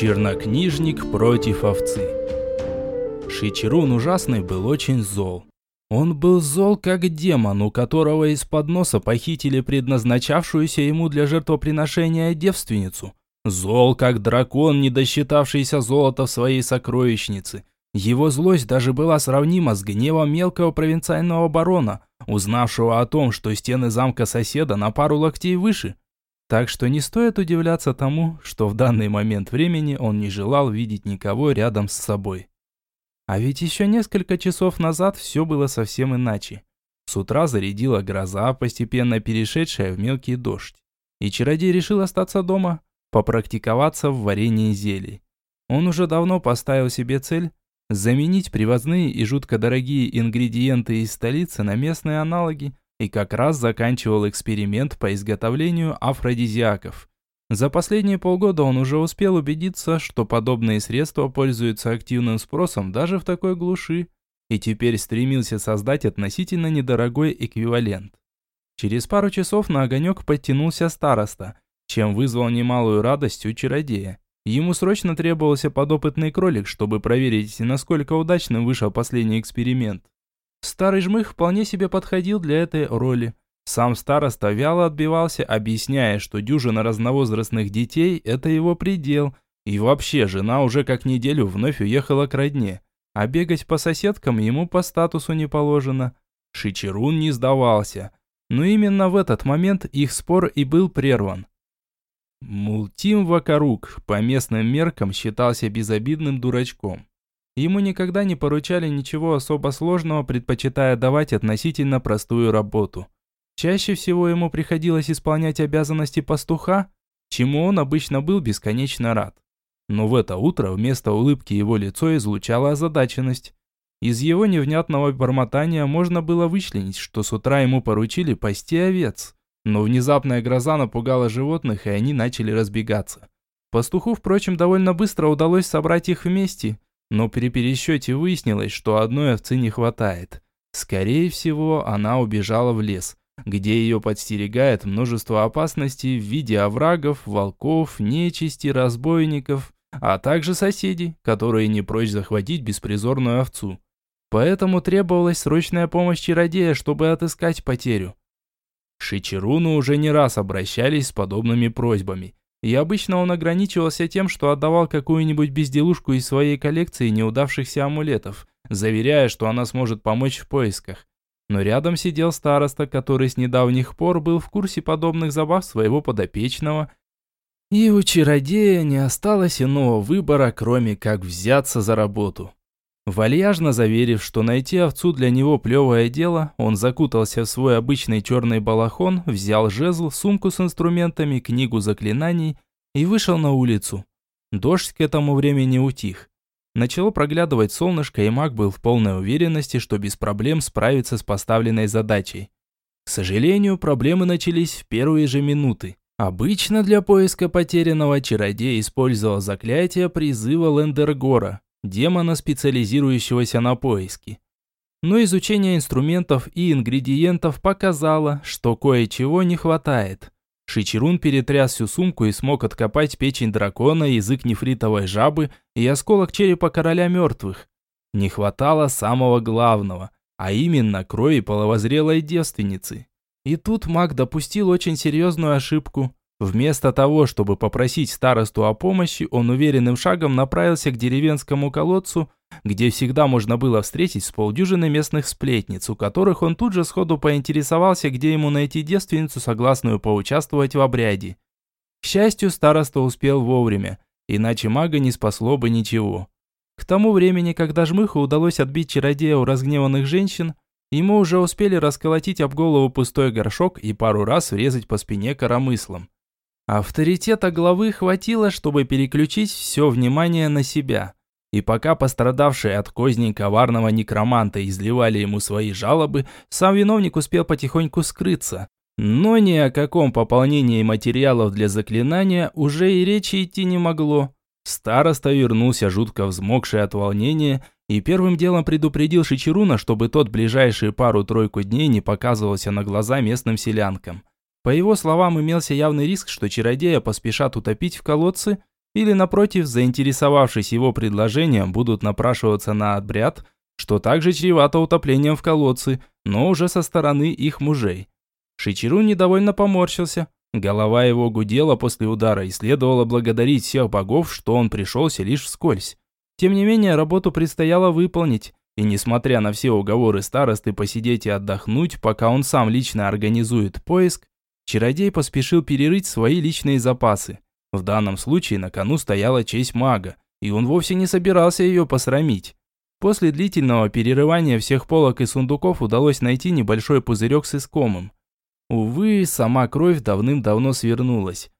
Чернокнижник против овцы. Шичерун ужасный был очень зол. Он был зол как демон, у которого из-под носа похитили предназначавшуюся ему для жертвоприношения девственницу. Зол как дракон, не досчитавшийся золота в своей сокровищнице. Его злость даже была сравнима с гневом мелкого провинциального барона, узнавшего о том, что стены замка соседа на пару локтей выше. Так что не стоит удивляться тому, что в данный момент времени он не желал видеть никого рядом с собой. А ведь еще несколько часов назад все было совсем иначе. С утра зарядила гроза, постепенно перешедшая в мелкий дождь. И чародей решил остаться дома, попрактиковаться в варении зелий. Он уже давно поставил себе цель заменить привозные и жутко дорогие ингредиенты из столицы на местные аналоги и как раз заканчивал эксперимент по изготовлению афродизиаков. За последние полгода он уже успел убедиться, что подобные средства пользуются активным спросом даже в такой глуши, и теперь стремился создать относительно недорогой эквивалент. Через пару часов на огонек подтянулся староста, чем вызвал немалую радость у чародея. Ему срочно требовался подопытный кролик, чтобы проверить, насколько удачным вышел последний эксперимент. Старый жмых вполне себе подходил для этой роли. Сам староста вяло отбивался, объясняя, что дюжина разновозрастных детей – это его предел. И вообще, жена уже как неделю вновь уехала к родне. А бегать по соседкам ему по статусу не положено. Шичерун не сдавался. Но именно в этот момент их спор и был прерван. Мултим Вакарук по местным меркам считался безобидным дурачком. Ему никогда не поручали ничего особо сложного, предпочитая давать относительно простую работу. Чаще всего ему приходилось исполнять обязанности пастуха, чему он обычно был бесконечно рад. Но в это утро вместо улыбки его лицо излучало озадаченность. Из его невнятного бормотания можно было вычленить, что с утра ему поручили пасти овец. Но внезапная гроза напугала животных, и они начали разбегаться. Пастуху, впрочем, довольно быстро удалось собрать их вместе, но при пересчете выяснилось, что одной овцы не хватает. Скорее всего, она убежала в лес, где ее подстерегает множество опасностей в виде оврагов, волков, нечисти, разбойников, а также соседей, которые не прочь захватить беспризорную овцу. Поэтому требовалась срочная помощь чародея, чтобы отыскать потерю. К Шичеруну уже не раз обращались с подобными просьбами. И обычно он ограничивался тем, что отдавал какую-нибудь безделушку из своей коллекции неудавшихся амулетов, заверяя, что она сможет помочь в поисках. Но рядом сидел староста, который с недавних пор был в курсе подобных забав своего подопечного. И у чародея не осталось иного выбора, кроме как взяться за работу. Вальяжно заверив, что найти овцу для него плевое дело, он закутался в свой обычный черный балахон, взял жезл, сумку с инструментами, книгу заклинаний и вышел на улицу. Дождь к этому времени утих. Начало проглядывать солнышко, и маг был в полной уверенности, что без проблем справится с поставленной задачей. К сожалению, проблемы начались в первые же минуты. Обычно для поиска потерянного чародей использовал заклятие призыва Лендергора, демона, специализирующегося на поиске. Но изучение инструментов и ингредиентов показало, что кое-чего не хватает. Шичерун перетряс всю сумку и смог откопать печень дракона, язык нефритовой жабы и осколок черепа короля мертвых. Не хватало самого главного, а именно крови половозрелой девственницы. И тут маг допустил очень серьезную ошибку. Вместо того, чтобы попросить старосту о помощи, он уверенным шагом направился к деревенскому колодцу, где всегда можно было встретить с полдюжины местных сплетниц, у которых он тут же сходу поинтересовался, где ему найти девственницу, согласную поучаствовать в обряде. К счастью, староста успел вовремя, иначе мага не спасло бы ничего. К тому времени, когда Жмыху удалось отбить чародея у разгневанных женщин, ему уже успели расколотить об голову пустой горшок и пару раз врезать по спине коромыслом. Авторитета главы хватило, чтобы переключить все внимание на себя. И пока пострадавшие от козней коварного некроманта изливали ему свои жалобы, сам виновник успел потихоньку скрыться. Но ни о каком пополнении материалов для заклинания уже и речи идти не могло. Староста вернулся жутко взмокший от волнения и первым делом предупредил Шичеруна, чтобы тот ближайшие пару-тройку дней не показывался на глаза местным селянкам. По его словам, имелся явный риск, что чародея поспешат утопить в колодце, или, напротив, заинтересовавшись его предложением, будут напрашиваться на обряд, что также чревато утоплением в колодце, но уже со стороны их мужей. Шичерун недовольно поморщился. Голова его гудела после удара, и следовало благодарить всех богов, что он пришелся лишь вскользь. Тем не менее, работу предстояло выполнить, и несмотря на все уговоры старосты посидеть и отдохнуть, пока он сам лично организует поиск, чародей поспешил перерыть свои личные запасы. В данном случае на кону стояла честь мага, и он вовсе не собирался ее посрамить. После длительного перерывания всех полок и сундуков удалось найти небольшой пузырек с искомым. Увы, сама кровь давным-давно свернулась.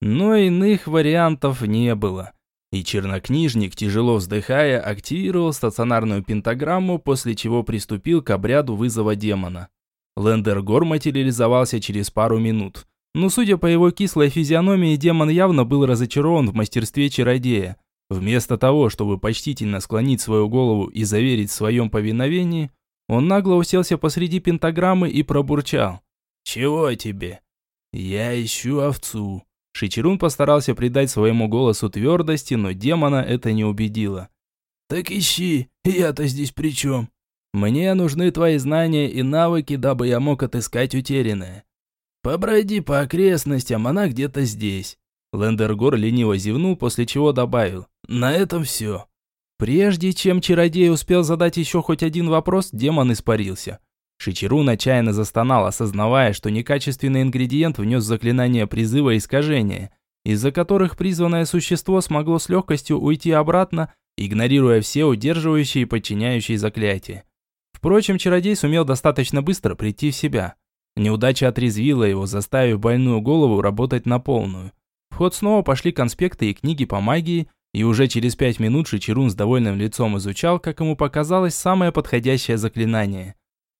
Но иных вариантов не было. И чернокнижник, тяжело вздыхая, активировал стационарную пентаграмму, после чего приступил к обряду вызова демона. Лендергор материализовался через пару минут. Но судя по его кислой физиономии, демон явно был разочарован в мастерстве чародея. Вместо того, чтобы почтительно склонить свою голову и заверить в своем повиновении, он нагло уселся посреди пентаграммы и пробурчал. «Чего тебе?» «Я ищу овцу». Шичерун постарался придать своему голосу твердости, но демона это не убедило. «Так ищи, я-то здесь при чем?» «Мне нужны твои знания и навыки, дабы я мог отыскать утерянное. «Поброди по окрестностям, она где-то здесь». Лендергор лениво зевнул, после чего добавил. «На этом все». Прежде чем чародей успел задать еще хоть один вопрос, демон испарился. Шичерун отчаянно застонал, осознавая, что некачественный ингредиент внес заклинание призыва искажения, из-за которых призванное существо смогло с легкостью уйти обратно, игнорируя все удерживающие и подчиняющие заклятия. Впрочем, чародей сумел достаточно быстро прийти в себя. Неудача отрезвила его, заставив больную голову работать на полную. В ход снова пошли конспекты и книги по магии, и уже через пять минут Шичерун с довольным лицом изучал, как ему показалось, самое подходящее заклинание.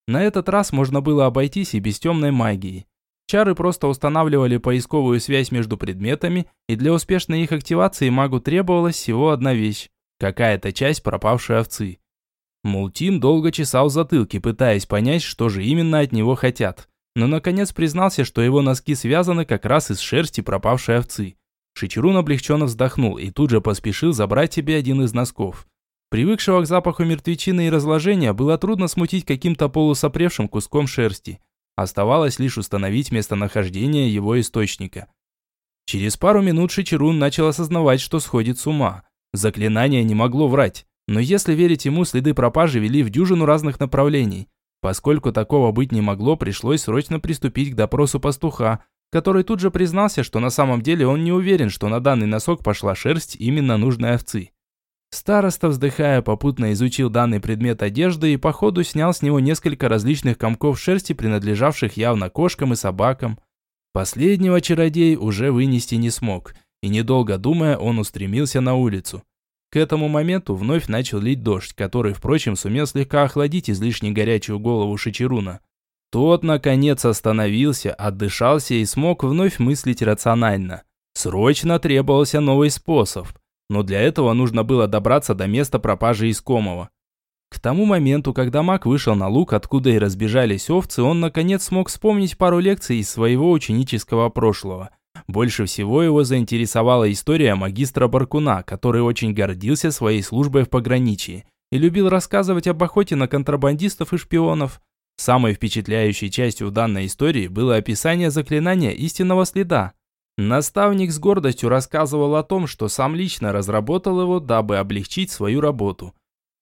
На этот раз можно было обойтись и без темной магии. Чары просто устанавливали поисковую связь между предметами, и для успешной их активации магу требовалась всего одна вещь – какая-то часть пропавшей овцы. Мултим долго чесал затылки, пытаясь понять, что же именно от него хотят но наконец признался, что его носки связаны как раз из шерсти пропавшей овцы. Шичерун облегченно вздохнул и тут же поспешил забрать себе один из носков. Привыкшего к запаху мертвечины и разложения было трудно смутить каким-то полусопревшим куском шерсти. Оставалось лишь установить местонахождение его источника. Через пару минут Шичерун начал осознавать, что сходит с ума. Заклинание не могло врать, но если верить ему, следы пропажи вели в дюжину разных направлений. Поскольку такого быть не могло, пришлось срочно приступить к допросу пастуха, который тут же признался, что на самом деле он не уверен, что на данный носок пошла шерсть именно нужной овцы. Староста, вздыхая, попутно изучил данный предмет одежды и по ходу снял с него несколько различных комков шерсти, принадлежавших явно кошкам и собакам. Последнего чародей уже вынести не смог, и недолго думая, он устремился на улицу. К этому моменту вновь начал лить дождь, который, впрочем, сумел слегка охладить излишне горячую голову Шичеруна. Тот, наконец, остановился, отдышался и смог вновь мыслить рационально. Срочно требовался новый способ, но для этого нужно было добраться до места пропажи искомого. К тому моменту, когда маг вышел на луг, откуда и разбежались овцы, он наконец смог вспомнить пару лекций из своего ученического прошлого – больше всего его заинтересовала история магистра Баркуна, который очень гордился своей службой в пограничье и любил рассказывать об охоте на контрабандистов и шпионов. Самой впечатляющей частью данной истории было описание заклинания истинного следа. Наставник с гордостью рассказывал о том, что сам лично разработал его, дабы облегчить свою работу.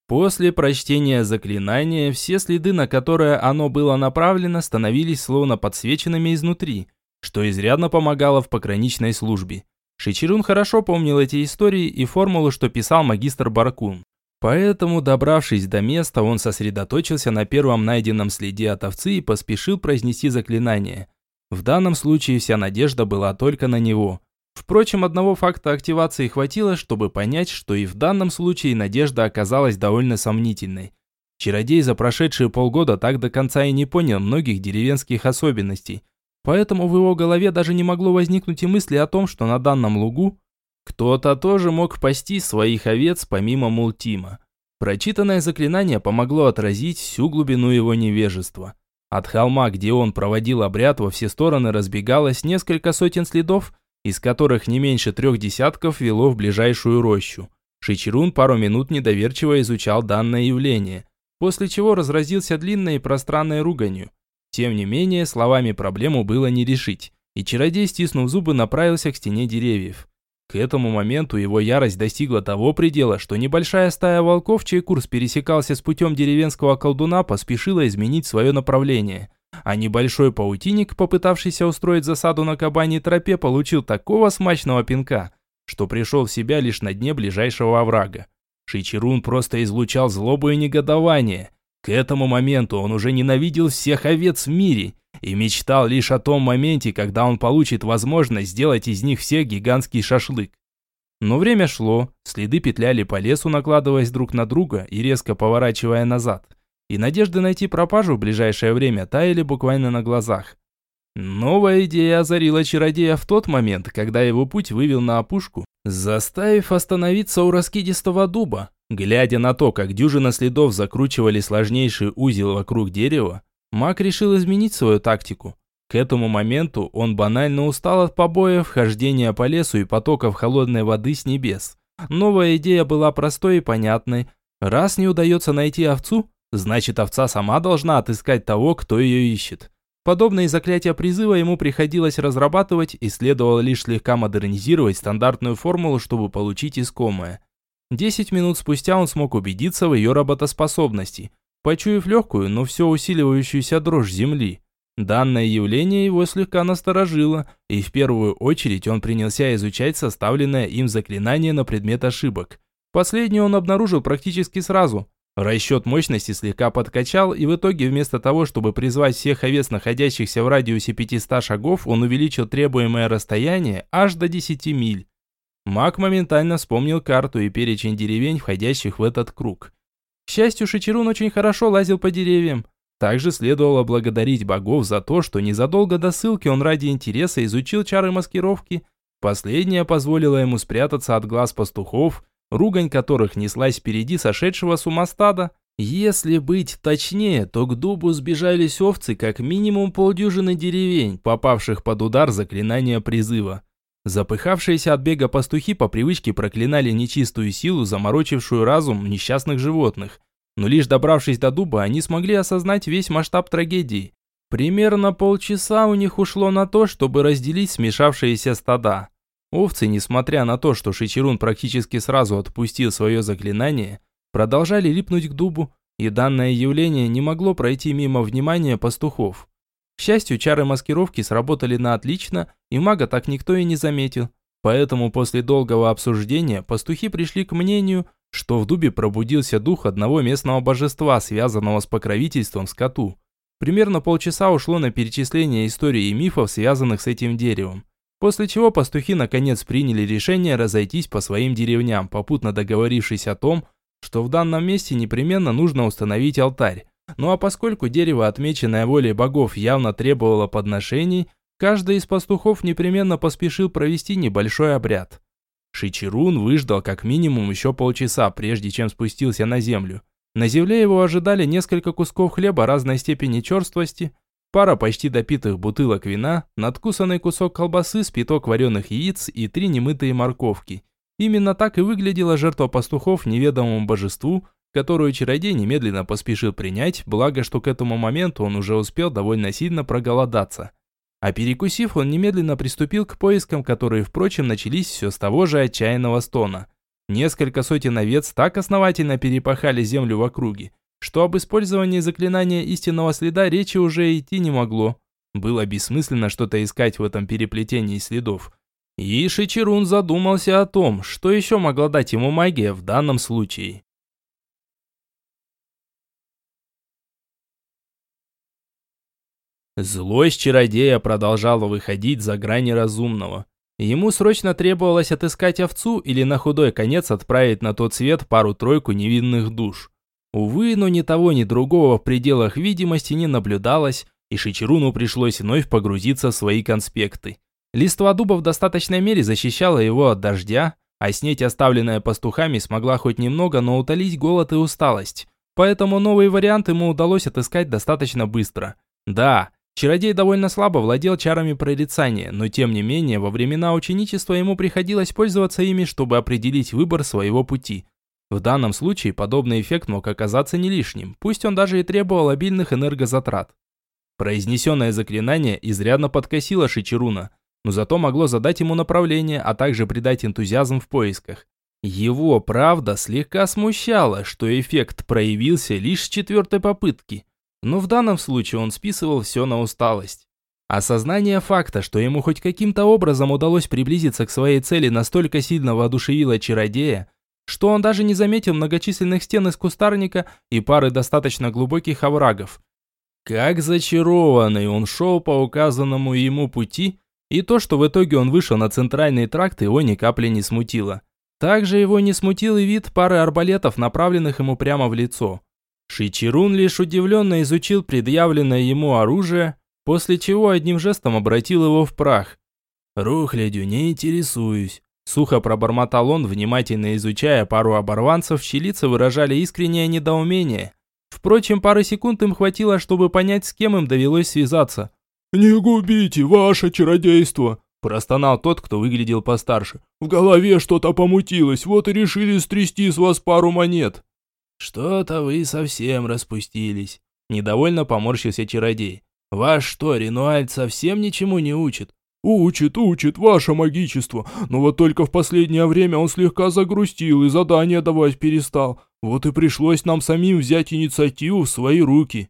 После прочтения заклинания все следы, на которые оно было направлено, становились словно подсвеченными изнутри – что изрядно помогало в пограничной службе. Шичерун хорошо помнил эти истории и формулу, что писал магистр Баркун. Поэтому, добравшись до места, он сосредоточился на первом найденном следе от овцы и поспешил произнести заклинание. В данном случае вся надежда была только на него. Впрочем, одного факта активации хватило, чтобы понять, что и в данном случае надежда оказалась довольно сомнительной. Чародей за прошедшие полгода так до конца и не понял многих деревенских особенностей, Поэтому в его голове даже не могло возникнуть и мысли о том, что на данном лугу кто-то тоже мог пасти своих овец помимо Мултима. Прочитанное заклинание помогло отразить всю глубину его невежества. От холма, где он проводил обряд, во все стороны разбегалось несколько сотен следов, из которых не меньше трех десятков вело в ближайшую рощу. Шичерун пару минут недоверчиво изучал данное явление, после чего разразился длинной и пространной руганью. Тем не менее, словами проблему было не решить, и чародей, стиснув зубы, направился к стене деревьев. К этому моменту его ярость достигла того предела, что небольшая стая волков, чей курс пересекался с путем деревенского колдуна, поспешила изменить свое направление. А небольшой паутинник, попытавшийся устроить засаду на кабаней тропе, получил такого смачного пинка, что пришел в себя лишь на дне ближайшего оврага. Шичерун просто излучал злобу и негодование. К этому моменту он уже ненавидел всех овец в мире и мечтал лишь о том моменте, когда он получит возможность сделать из них всех гигантский шашлык. Но время шло, следы петляли по лесу, накладываясь друг на друга и резко поворачивая назад. И надежды найти пропажу в ближайшее время таяли буквально на глазах. Новая идея озарила чародея в тот момент, когда его путь вывел на опушку, заставив остановиться у раскидистого дуба. Глядя на то, как дюжина следов закручивали сложнейший узел вокруг дерева, маг решил изменить свою тактику. К этому моменту он банально устал от побоев, хождения по лесу и потоков холодной воды с небес. Новая идея была простой и понятной. Раз не удается найти овцу, значит овца сама должна отыскать того, кто ее ищет. Подобные заклятия призыва ему приходилось разрабатывать и следовало лишь слегка модернизировать стандартную формулу, чтобы получить искомое. Десять минут спустя он смог убедиться в ее работоспособности, почуяв легкую, но все усиливающуюся дрожь земли. Данное явление его слегка насторожило, и в первую очередь он принялся изучать составленное им заклинание на предмет ошибок. Последнее он обнаружил практически сразу – Расчет мощности слегка подкачал, и в итоге вместо того, чтобы призвать всех овец, находящихся в радиусе 500 шагов, он увеличил требуемое расстояние аж до 10 миль. Маг моментально вспомнил карту и перечень деревень, входящих в этот круг. К счастью, Шичерун очень хорошо лазил по деревьям. Также следовало благодарить богов за то, что незадолго до ссылки он ради интереса изучил чары маскировки. Последняя позволила ему спрятаться от глаз пастухов ругань которых неслась впереди сошедшего с ума стада. Если быть точнее, то к дубу сбежались овцы как минимум полдюжины деревень, попавших под удар заклинания призыва. Запыхавшиеся от бега пастухи по привычке проклинали нечистую силу, заморочившую разум несчастных животных. Но лишь добравшись до дуба, они смогли осознать весь масштаб трагедии. Примерно полчаса у них ушло на то, чтобы разделить смешавшиеся стада. Овцы, несмотря на то, что Шичерун практически сразу отпустил свое заклинание, продолжали липнуть к дубу, и данное явление не могло пройти мимо внимания пастухов. К счастью, чары маскировки сработали на отлично, и мага так никто и не заметил. Поэтому после долгого обсуждения пастухи пришли к мнению, что в дубе пробудился дух одного местного божества, связанного с покровительством скоту. Примерно полчаса ушло на перечисление историй и мифов, связанных с этим деревом. После чего пастухи наконец приняли решение разойтись по своим деревням, попутно договорившись о том, что в данном месте непременно нужно установить алтарь. Ну а поскольку дерево, отмеченное волей богов, явно требовало подношений, каждый из пастухов непременно поспешил провести небольшой обряд. Шичерун выждал как минимум еще полчаса, прежде чем спустился на землю. На земле его ожидали несколько кусков хлеба разной степени черствости, пара почти допитых бутылок вина, надкусанный кусок колбасы, спиток вареных яиц и три немытые морковки. Именно так и выглядела жертва пастухов неведомому божеству, которую чародей немедленно поспешил принять, благо что к этому моменту он уже успел довольно сильно проголодаться. А перекусив, он немедленно приступил к поискам, которые, впрочем, начались все с того же отчаянного стона. Несколько сотен овец так основательно перепахали землю в округе, что об использовании заклинания истинного следа речи уже идти не могло. Было бессмысленно что-то искать в этом переплетении следов. И Шичерун задумался о том, что еще могла дать ему магия в данном случае. Злость чародея продолжала выходить за грани разумного. Ему срочно требовалось отыскать овцу или на худой конец отправить на тот свет пару-тройку невинных душ. Увы, но ни того, ни другого в пределах видимости не наблюдалось, и Шичеруну пришлось вновь погрузиться в свои конспекты. Листва дуба в достаточной мере защищала его от дождя, а снеть, оставленная пастухами, смогла хоть немного, но утолить голод и усталость. Поэтому новый вариант ему удалось отыскать достаточно быстро. Да, Чародей довольно слабо владел чарами прорицания, но тем не менее во времена ученичества ему приходилось пользоваться ими, чтобы определить выбор своего пути. В данном случае подобный эффект мог оказаться не лишним, пусть он даже и требовал обильных энергозатрат. Произнесенное заклинание изрядно подкосило Шичеруна, но зато могло задать ему направление, а также придать энтузиазм в поисках. Его, правда, слегка смущало, что эффект проявился лишь с четвертой попытки, но в данном случае он списывал все на усталость. Осознание факта, что ему хоть каким-то образом удалось приблизиться к своей цели, настолько сильно воодушевило чародея, что он даже не заметил многочисленных стен из кустарника и пары достаточно глубоких оврагов. Как зачарованный он шел по указанному ему пути, и то, что в итоге он вышел на центральный тракт, его ни капли не смутило. Также его не смутил и вид пары арбалетов, направленных ему прямо в лицо. Шичерун лишь удивленно изучил предъявленное ему оружие, после чего одним жестом обратил его в прах. «Рухлядью не интересуюсь», – сухо пробормотал он, внимательно изучая пару оборванцев, чьи лица выражали искреннее недоумение. Впрочем, пары секунд им хватило, чтобы понять, с кем им довелось связаться. «Не губите ваше чародейство!» – простонал тот, кто выглядел постарше. «В голове что-то помутилось, вот и решили стрясти с вас пару монет». «Что-то вы совсем распустились», – недовольно поморщился чародей. «Ваш что, Ренуальд совсем ничему не учит?» «Учит, учит, ваше магичество, но вот только в последнее время он слегка загрустил и задания давать перестал. Вот и пришлось нам самим взять инициативу в свои руки».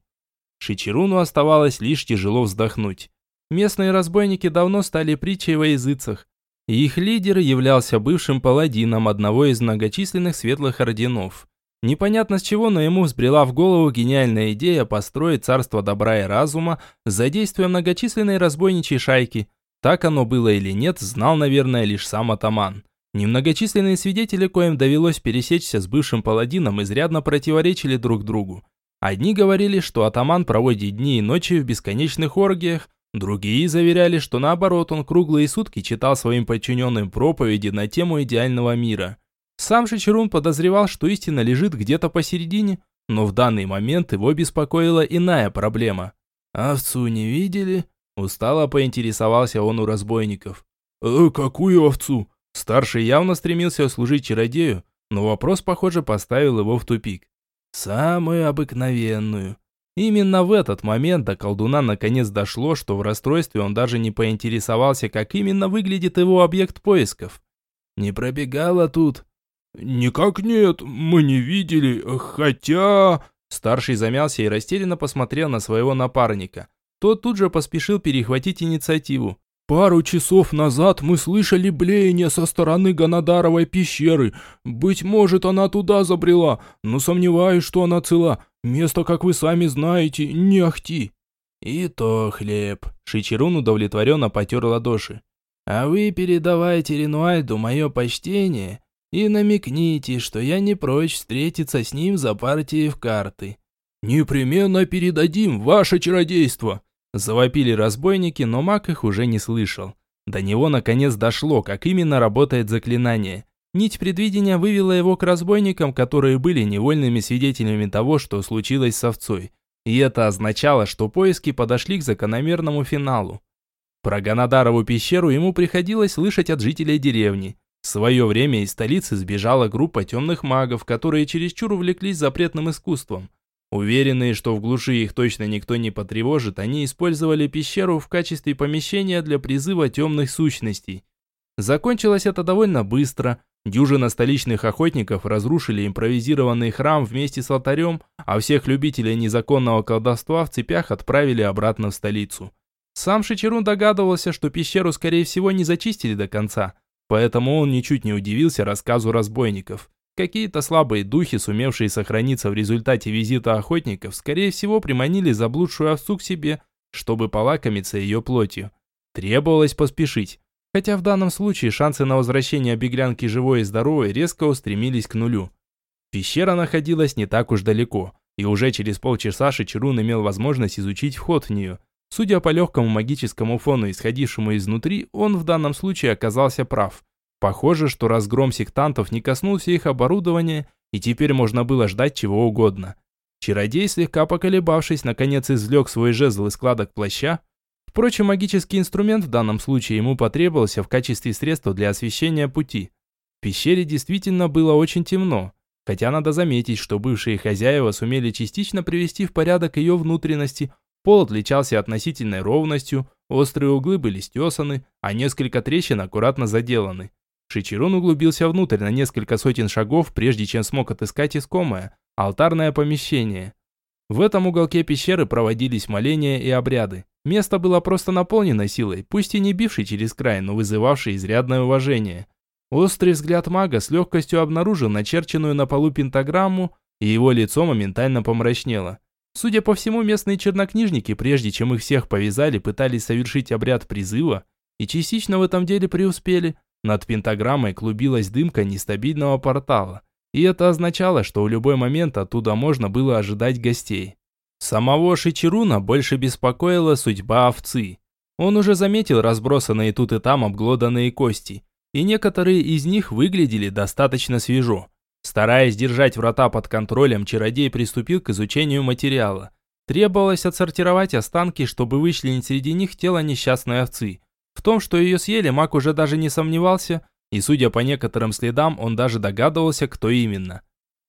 Шичеруну оставалось лишь тяжело вздохнуть. Местные разбойники давно стали притчей во языцах. Их лидер являлся бывшим паладином одного из многочисленных светлых орденов. Непонятно с чего, но ему взбрела в голову гениальная идея построить царство добра и разума за действием многочисленной разбойничьей шайки. Так оно было или нет, знал, наверное, лишь сам атаман. Немногочисленные свидетели, коим довелось пересечься с бывшим паладином, изрядно противоречили друг другу. Одни говорили, что атаман проводит дни и ночи в бесконечных оргиях, другие заверяли, что наоборот он круглые сутки читал своим подчиненным проповеди на тему идеального мира – сам же Чарун подозревал, что истина лежит где-то посередине, но в данный момент его беспокоила иная проблема. «Овцу не видели?» Устало поинтересовался он у разбойников. «Э, какую овцу?» Старший явно стремился служить чародею, но вопрос, похоже, поставил его в тупик. «Самую обыкновенную». Именно в этот момент до колдуна наконец дошло, что в расстройстве он даже не поинтересовался, как именно выглядит его объект поисков. «Не пробегала тут?» «Никак нет, мы не видели, хотя...» Старший замялся и растерянно посмотрел на своего напарника. Тот тут же поспешил перехватить инициативу. «Пару часов назад мы слышали блеяние со стороны Ганодаровой пещеры. Быть может, она туда забрела, но сомневаюсь, что она цела. Место, как вы сами знаете, не ахти». «И то хлеб», — Шичерун удовлетворенно потер ладоши. «А вы передавайте Ренуальду мое почтение и намекните, что я не прочь встретиться с ним за партией в карты». «Непременно передадим ваше чародейство!» Завопили разбойники, но маг их уже не слышал. До него наконец дошло, как именно работает заклинание. Нить предвидения вывела его к разбойникам, которые были невольными свидетелями того, что случилось с овцой. И это означало, что поиски подошли к закономерному финалу. Про Ганадарову пещеру ему приходилось слышать от жителей деревни. В свое время из столицы сбежала группа темных магов, которые чересчур увлеклись запретным искусством. Уверенные, что в глуши их точно никто не потревожит, они использовали пещеру в качестве помещения для призыва темных сущностей. Закончилось это довольно быстро. Дюжина столичных охотников разрушили импровизированный храм вместе с алтарем, а всех любителей незаконного колдовства в цепях отправили обратно в столицу. Сам Шичерун догадывался, что пещеру, скорее всего, не зачистили до конца – Поэтому он ничуть не удивился рассказу разбойников. Какие-то слабые духи, сумевшие сохраниться в результате визита охотников, скорее всего приманили заблудшую овцу к себе, чтобы полакомиться ее плотью. Требовалось поспешить. Хотя в данном случае шансы на возвращение беглянки живой и здоровой резко устремились к нулю. Пещера находилась не так уж далеко, и уже через полчаса Шичерун имел возможность изучить вход в нее. Судя по легкому магическому фону, исходившему изнутри, он в данном случае оказался прав. Похоже, что разгром сектантов не коснулся их оборудования, и теперь можно было ждать чего угодно. Чародей, слегка поколебавшись, наконец извлек свой жезл из складок плаща, Впрочем, магический инструмент в данном случае ему потребовался в качестве средства для освещения пути. В пещере действительно было очень темно, хотя надо заметить, что бывшие хозяева сумели частично привести в порядок ее внутренности, пол отличался относительной ровностью, острые углы были стесаны, а несколько трещин аккуратно заделаны. Шичерун углубился внутрь на несколько сотен шагов, прежде чем смог отыскать искомое – алтарное помещение. В этом уголке пещеры проводились моления и обряды. Место было просто наполнено силой, пусть и не бившей через край, но вызывавшей изрядное уважение. Острый взгляд мага с легкостью обнаружил начерченную на полу пентаграмму, и его лицо моментально помрачнело. Судя по всему, местные чернокнижники, прежде чем их всех повязали, пытались совершить обряд призыва, и частично в этом деле преуспели. Над пентаграммой клубилась дымка нестабильного портала, и это означало, что в любой момент оттуда можно было ожидать гостей. Самого Шичеруна больше беспокоила судьба овцы. Он уже заметил разбросанные тут и там обглоданные кости, и некоторые из них выглядели достаточно свежо. Стараясь держать врата под контролем, чародей приступил к изучению материала. Требовалось отсортировать останки, чтобы вычленить среди них тело несчастной овцы. В том, что ее съели, маг уже даже не сомневался, и судя по некоторым следам, он даже догадывался, кто именно.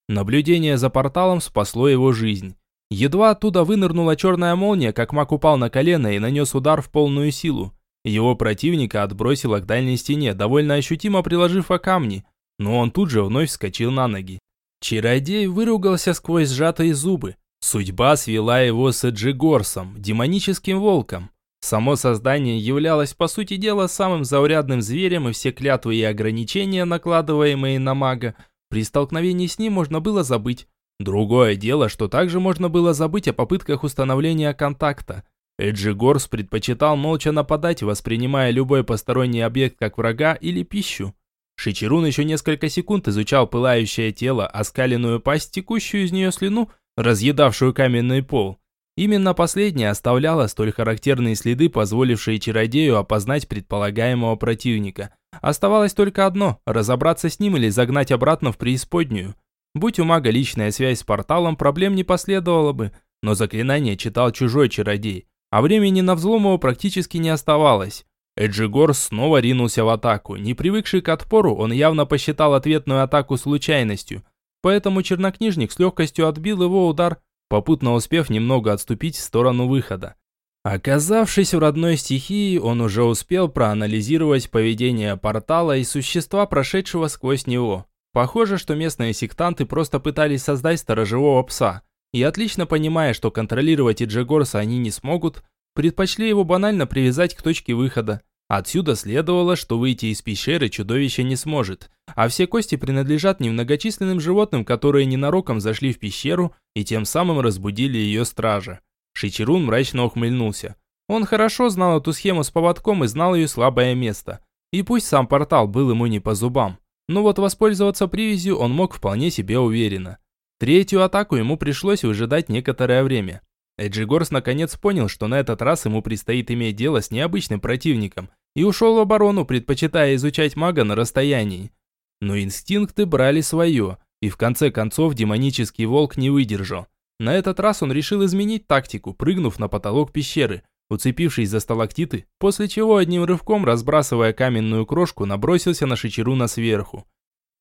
Наблюдение за порталом спасло его жизнь. Едва оттуда вынырнула черная молния, как маг упал на колено и нанес удар в полную силу. Его противника отбросило к дальней стене, довольно ощутимо приложив о камни, но он тут же вновь вскочил на ноги. Чародей выругался сквозь сжатые зубы. Судьба свела его с Эджигорсом, демоническим волком. Само создание являлось, по сути дела, самым заурядным зверем, и все клятвы и ограничения, накладываемые на мага, при столкновении с ним можно было забыть. Другое дело, что также можно было забыть о попытках установления контакта. Эджигорс предпочитал молча нападать, воспринимая любой посторонний объект как врага или пищу. Шичерун еще несколько секунд изучал пылающее тело, оскаленную пасть, текущую из нее слюну, разъедавшую каменный пол. Именно последняя оставляла столь характерные следы, позволившие чародею опознать предполагаемого противника. Оставалось только одно – разобраться с ним или загнать обратно в преисподнюю. Будь у мага личная связь с порталом, проблем не последовало бы, но заклинание читал чужой чародей, а времени на взлом его практически не оставалось. Эджигор снова ринулся в атаку. Не привыкший к отпору, он явно посчитал ответную атаку случайностью. Поэтому чернокнижник с легкостью отбил его удар, попутно успев немного отступить в сторону выхода. Оказавшись в родной стихии, он уже успел проанализировать поведение портала и существа, прошедшего сквозь него. Похоже, что местные сектанты просто пытались создать сторожевого пса, и отлично понимая, что контролировать Эджигорса они не смогут, предпочли его банально привязать к точке выхода. Отсюда следовало, что выйти из пещеры чудовище не сможет, а все кости принадлежат немногочисленным животным, которые ненароком зашли в пещеру и тем самым разбудили ее стража. Шичерун мрачно ухмыльнулся. Он хорошо знал эту схему с поводком и знал ее слабое место. И пусть сам портал был ему не по зубам, но вот воспользоваться привязью он мог вполне себе уверенно. Третью атаку ему пришлось выжидать некоторое время. Эджигорс наконец понял, что на этот раз ему предстоит иметь дело с необычным противником, и ушел в оборону, предпочитая изучать мага на расстоянии. Но инстинкты брали свое, и в конце концов демонический волк не выдержал. На этот раз он решил изменить тактику, прыгнув на потолок пещеры, уцепившись за сталактиты, после чего одним рывком, разбрасывая каменную крошку, набросился на Шичеруна сверху.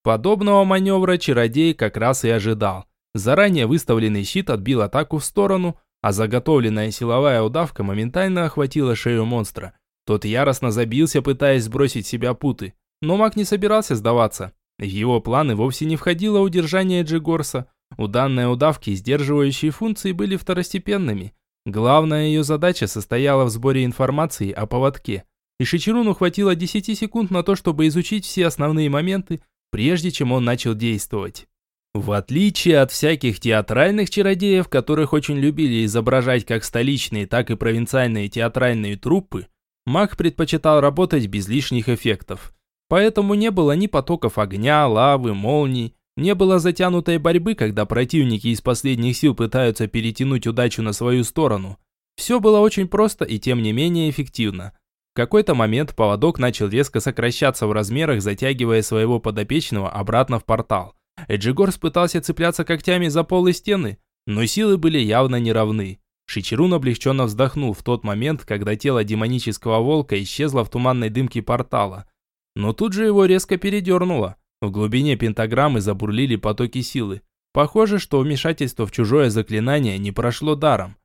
Подобного маневра чародей как раз и ожидал. Заранее выставленный щит отбил атаку в сторону, а заготовленная силовая удавка моментально охватила шею монстра. Тот яростно забился, пытаясь сбросить себя путы, но маг не собирался сдаваться. В его планы вовсе не входило удержание Джигорса. У данной удавки сдерживающие функции были второстепенными. Главная ее задача состояла в сборе информации о поводке. И Шичеруну хватило 10 секунд на то, чтобы изучить все основные моменты, прежде чем он начал действовать. В отличие от всяких театральных чародеев, которых очень любили изображать как столичные, так и провинциальные театральные труппы, маг предпочитал работать без лишних эффектов. Поэтому не было ни потоков огня, лавы, молний, не было затянутой борьбы, когда противники из последних сил пытаются перетянуть удачу на свою сторону. Все было очень просто и тем не менее эффективно. В какой-то момент поводок начал резко сокращаться в размерах, затягивая своего подопечного обратно в портал. Эджигорс пытался цепляться когтями за пол и стены, но силы были явно неравны. Шичерун облегченно вздохнул в тот момент, когда тело демонического волка исчезло в туманной дымке портала. Но тут же его резко передернуло. В глубине пентаграммы забурлили потоки силы. Похоже, что вмешательство в чужое заклинание не прошло даром.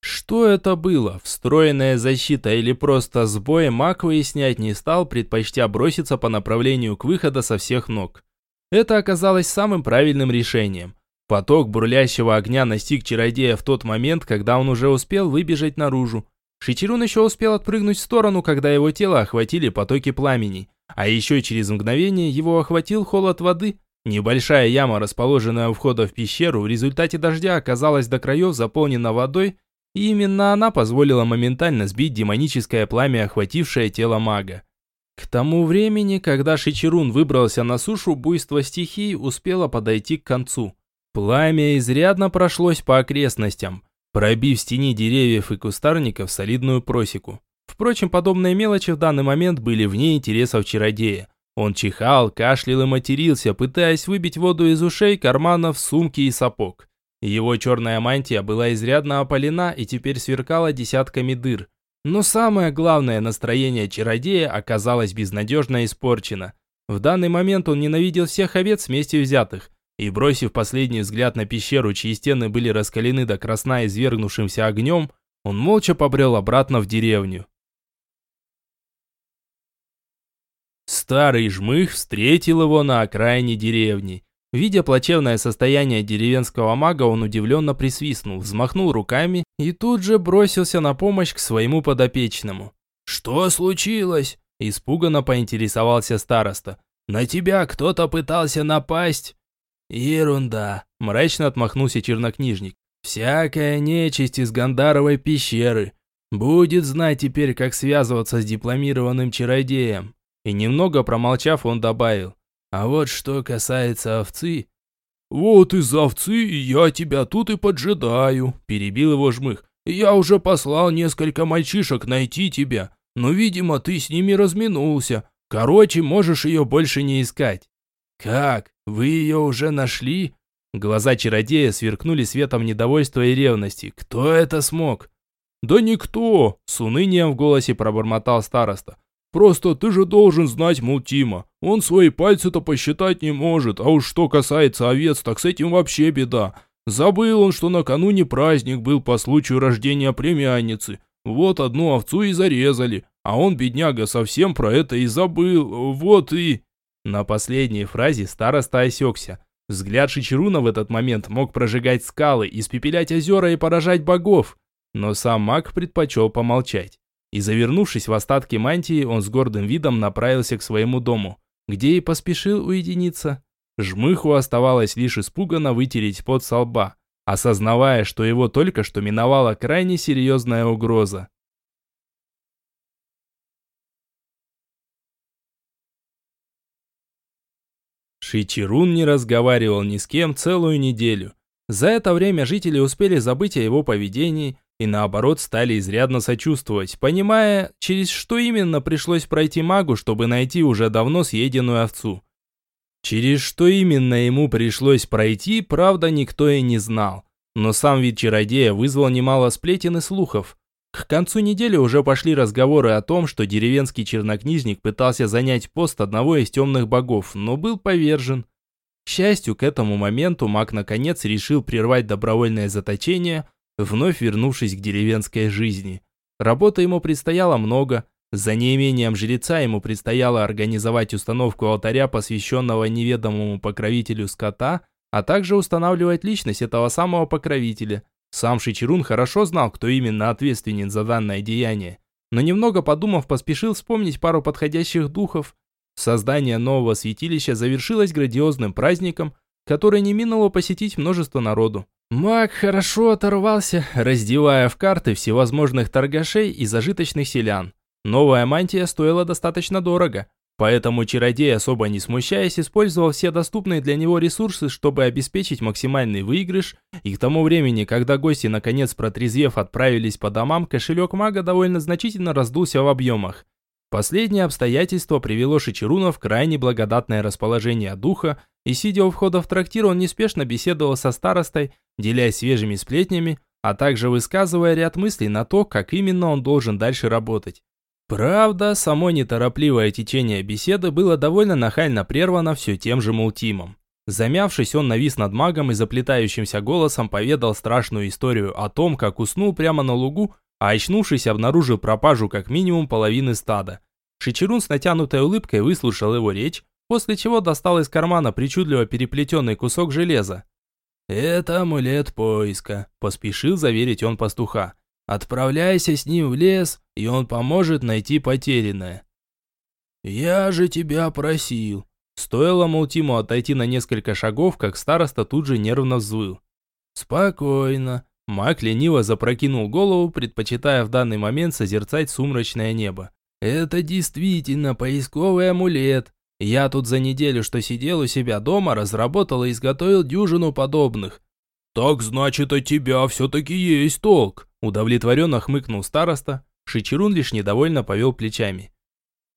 Что это было, встроенная защита или просто сбой, маг выяснять не стал, предпочтя броситься по направлению к выходу со всех ног. Это оказалось самым правильным решением. Поток бурлящего огня настиг чародея в тот момент, когда он уже успел выбежать наружу. Шичерун еще успел отпрыгнуть в сторону, когда его тело охватили потоки пламени. А еще через мгновение его охватил холод воды. Небольшая яма, расположенная у входа в пещеру, в результате дождя оказалась до краев заполнена водой, и именно она позволила моментально сбить демоническое пламя, охватившее тело мага. К тому времени, когда Шичерун выбрался на сушу, буйство стихий успело подойти к концу. Пламя изрядно прошлось по окрестностям, пробив в тени деревьев и кустарников солидную просеку. Впрочем, подобные мелочи в данный момент были вне интересов чародея. Он чихал, кашлял и матерился, пытаясь выбить воду из ушей, карманов, сумки и сапог. Его черная мантия была изрядно опалена и теперь сверкала десятками дыр. Но самое главное, настроение чародея оказалось безнадежно испорчено. В данный момент он ненавидел всех овец вместе взятых, и бросив последний взгляд на пещеру, чьи стены были раскалены до красна извергнувшимся огнем, он молча побрел обратно в деревню. Старый жмых встретил его на окраине деревни. Видя плачевное состояние деревенского мага, он удивленно присвистнул, взмахнул руками и тут же бросился на помощь к своему подопечному. «Что случилось?» – испуганно поинтересовался староста. «На тебя кто-то пытался напасть?» «Ерунда», – мрачно отмахнулся чернокнижник. «Всякая нечисть из Гандаровой пещеры. Будет знать теперь, как связываться с дипломированным чародеем». И немного промолчав, он добавил. «А вот что касается овцы...» «Вот из-за овцы я тебя тут и поджидаю», – перебил его жмых. «Я уже послал несколько мальчишек найти тебя, но, видимо, ты с ними разминулся. Короче, можешь ее больше не искать». «Как? Вы ее уже нашли?» Глаза чародея сверкнули светом недовольства и ревности. «Кто это смог?» «Да никто!» – с унынием в голосе пробормотал староста. «Просто ты же должен знать Мултима. Он свои пальцы-то посчитать не может, а уж что касается овец, так с этим вообще беда. Забыл он, что накануне праздник был по случаю рождения племянницы. Вот одну овцу и зарезали, а он, бедняга, совсем про это и забыл. Вот и...» На последней фразе староста осекся. Взгляд Шичеруна в этот момент мог прожигать скалы, испепелять озера и поражать богов. Но сам маг предпочел помолчать. И завернувшись в остатки мантии, он с гордым видом направился к своему дому, где и поспешил уединиться. Жмыху оставалось лишь испуганно вытереть пот со лба, осознавая, что его только что миновала крайне серьезная угроза. Шичерун не разговаривал ни с кем целую неделю. За это время жители успели забыть о его поведении и наоборот стали изрядно сочувствовать, понимая, через что именно пришлось пройти магу, чтобы найти уже давно съеденную овцу. Через что именно ему пришлось пройти, правда, никто и не знал. Но сам вид чародея вызвал немало сплетен и слухов. К концу недели уже пошли разговоры о том, что деревенский чернокнижник пытался занять пост одного из темных богов, но был повержен. К счастью, к этому моменту маг наконец решил прервать добровольное заточение, вновь вернувшись к деревенской жизни. Работы ему предстояло много. За неимением жреца ему предстояло организовать установку алтаря, посвященного неведомому покровителю скота, а также устанавливать личность этого самого покровителя – сам Шичерун хорошо знал, кто именно ответственен за данное деяние, но немного подумав, поспешил вспомнить пару подходящих духов. Создание нового святилища завершилось грандиозным праздником, который не минуло посетить множество народу. Маг хорошо оторвался, раздевая в карты всевозможных торгашей и зажиточных селян. Новая мантия стоила достаточно дорого, Поэтому чародей, особо не смущаясь, использовал все доступные для него ресурсы, чтобы обеспечить максимальный выигрыш, и к тому времени, когда гости наконец протрезвев отправились по домам, кошелек мага довольно значительно раздулся в объемах. Последнее обстоятельство привело Шичеруна в крайне благодатное расположение духа, и сидя у входа в трактир, он неспешно беседовал со старостой, делясь свежими сплетнями, а также высказывая ряд мыслей на то, как именно он должен дальше работать. Правда, само неторопливое течение беседы было довольно нахально прервано все тем же Мултимом. Замявшись, он навис над магом и заплетающимся голосом поведал страшную историю о том, как уснул прямо на лугу, а очнувшись, обнаружил пропажу как минимум половины стада. Шичерун с натянутой улыбкой выслушал его речь, после чего достал из кармана причудливо переплетенный кусок железа. «Это амулет поиска», – поспешил заверить он пастуха. «Отправляйся с ним в лес, и он поможет найти потерянное». «Я же тебя просил», Стоило Мултиму отойти на несколько шагов, как староста тут же нервно взвыл. «Спокойно». Маг лениво запрокинул голову, предпочитая в данный момент созерцать сумрачное небо. «Это действительно поисковый амулет. Я тут за неделю, что сидел у себя дома, разработал и изготовил дюжину подобных». «Так значит, от тебя все-таки есть толк», удовлетворенно хмыкнул староста. Шичерун лишь недовольно повел плечами.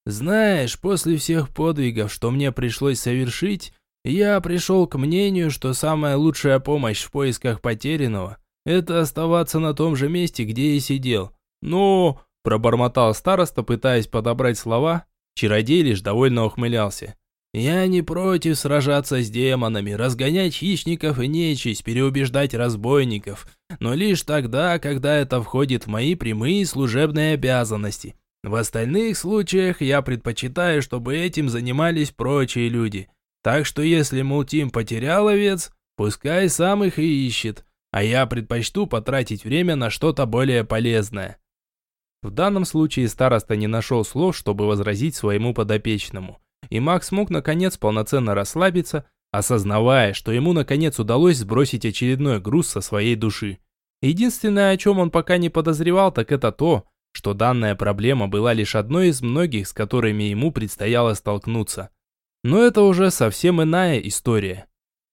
Знаешь, после всех подвигов, что мне пришлось совершить, я пришел к мнению, что самая лучшая помощь в поисках потерянного – это оставаться на том же месте, где и сидел. Но, пробормотал староста, пытаясь подобрать слова, чародей лишь довольно ухмылялся. Я не против сражаться с демонами, разгонять хищников и нечисть, переубеждать разбойников, но лишь тогда, когда это входит в мои прямые служебные обязанности – в остальных случаях я предпочитаю, чтобы этим занимались прочие люди. Так что если Мултим потерял овец, пускай сам их и ищет, а я предпочту потратить время на что-то более полезное. В данном случае староста не нашел слов, чтобы возразить своему подопечному. И Макс смог наконец полноценно расслабиться, осознавая, что ему наконец удалось сбросить очередной груз со своей души. Единственное, о чем он пока не подозревал, так это то, что данная проблема была лишь одной из многих, с которыми ему предстояло столкнуться. Но это уже совсем иная история.